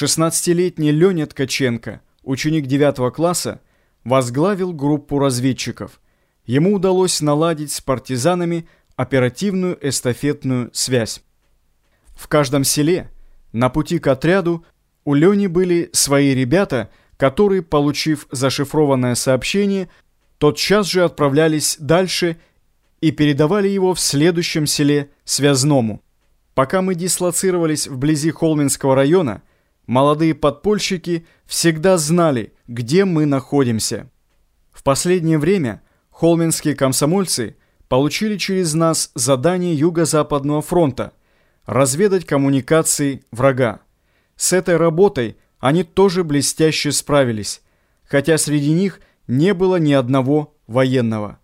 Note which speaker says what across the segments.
Speaker 1: 16-летний Леня Ткаченко, ученик 9 класса, возглавил группу разведчиков. Ему удалось наладить с партизанами оперативную эстафетную связь. В каждом селе на пути к отряду у Лени были свои ребята, которые, получив зашифрованное сообщение, тотчас же отправлялись дальше и передавали его в следующем селе Связному. Пока мы дислоцировались вблизи Холминского района, молодые подпольщики всегда знали, где мы находимся. В последнее время холминские комсомольцы получили через нас задание Юго-Западного фронта разведать коммуникации врага. С этой работой они тоже блестяще справились, хотя среди них не было ни одного военного.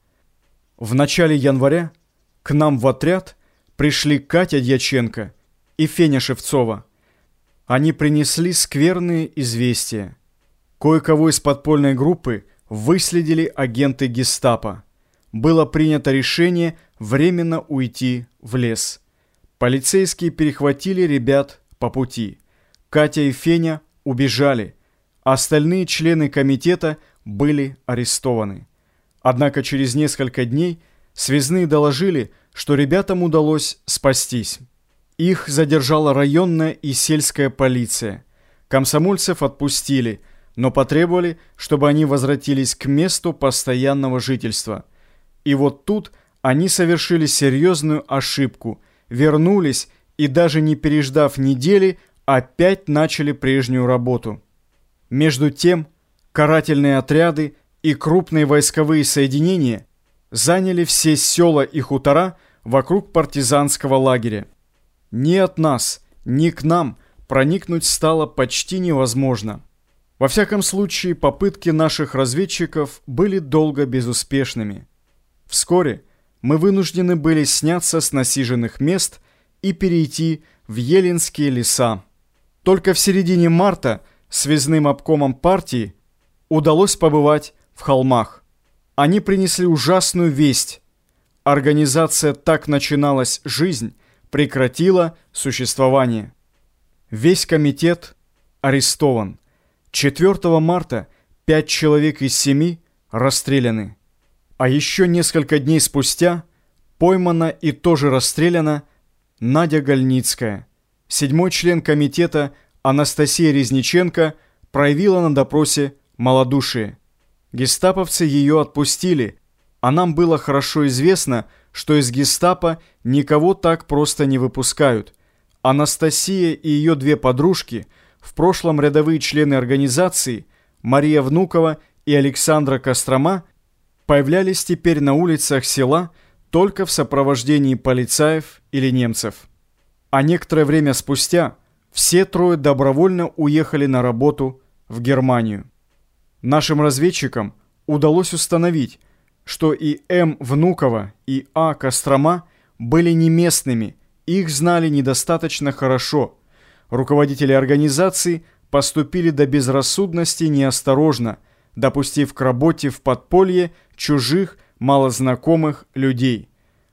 Speaker 1: В начале января к нам в отряд пришли Катя Дьяченко и Феня Шевцова. Они принесли скверные известия. Кое-кого из подпольной группы выследили агенты гестапо. Было принято решение временно уйти в лес. Полицейские перехватили ребят по пути. Катя и Феня убежали. Остальные члены комитета были арестованы. Однако через несколько дней связные доложили, что ребятам удалось спастись. Их задержала районная и сельская полиция. Комсомольцев отпустили, но потребовали, чтобы они возвратились к месту постоянного жительства. И вот тут они совершили серьезную ошибку, вернулись и даже не переждав недели, опять начали прежнюю работу. Между тем, карательные отряды и крупные войсковые соединения заняли все села и хутора вокруг партизанского лагеря. Ни от нас, ни к нам проникнуть стало почти невозможно. Во всяком случае, попытки наших разведчиков были долго безуспешными. Вскоре мы вынуждены были сняться с насиженных мест и перейти в Еленские леса. Только в середине марта связным обкомом партии удалось побывать в холмах. Они принесли ужасную весть. Организация «Так начиналась жизнь» прекратила существование. Весь комитет арестован. 4 марта пять человек из семи расстреляны. А еще несколько дней спустя поймана и тоже расстреляна Надя Гольницкая. Седьмой член комитета Анастасия Резниченко проявила на допросе малодушие. Гестаповцы ее отпустили, а нам было хорошо известно, что из гестапо никого так просто не выпускают. Анастасия и ее две подружки, в прошлом рядовые члены организации, Мария Внукова и Александра Кострома, появлялись теперь на улицах села только в сопровождении полицаев или немцев. А некоторое время спустя все трое добровольно уехали на работу в Германию. Нашим разведчикам удалось установить, что и М. Внукова, и А. Кострома были не местными, их знали недостаточно хорошо. Руководители организации поступили до безрассудности неосторожно, допустив к работе в подполье чужих, малознакомых людей.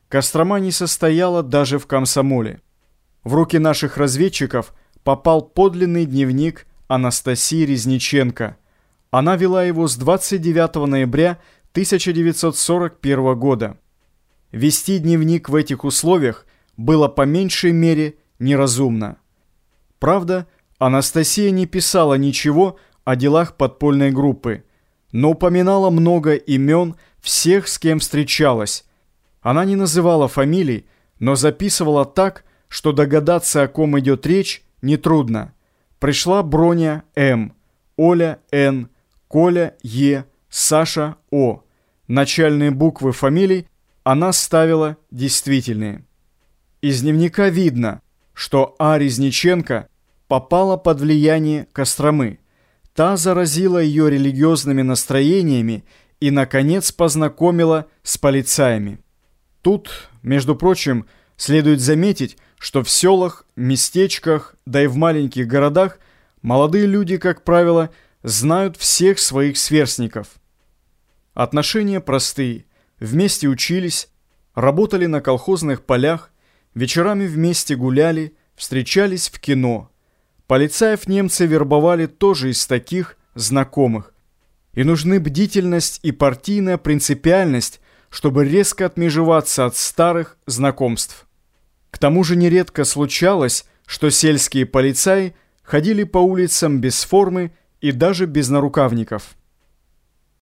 Speaker 1: Кострома не состояла даже в комсомоле. В руки наших разведчиков попал подлинный дневник Анастасии Резниченко – она вела его с 29 ноября 1941 года. Вести дневник в этих условиях было по меньшей мере неразумно. Правда, Анастасия не писала ничего о делах подпольной группы, но упоминала много имен всех, с кем встречалась. Она не называла фамилий, но записывала так, что догадаться, о ком идет речь, нетрудно. Пришла Броня М, Оля Н, Коля Е, Саша О. Начальные буквы фамилий она ставила действительные. Из дневника видно, что А. Резниченко попала под влияние Костромы. Та заразила ее религиозными настроениями и, наконец, познакомила с полицаями. Тут, между прочим, следует заметить, что в селах, местечках, да и в маленьких городах молодые люди, как правило, знают всех своих сверстников. Отношения простые. Вместе учились, работали на колхозных полях, вечерами вместе гуляли, встречались в кино. Полицаев немцы вербовали тоже из таких знакомых. И нужны бдительность и партийная принципиальность, чтобы резко отмежеваться от старых знакомств. К тому же нередко случалось, что сельские полицаи ходили по улицам без формы и даже без нарукавников.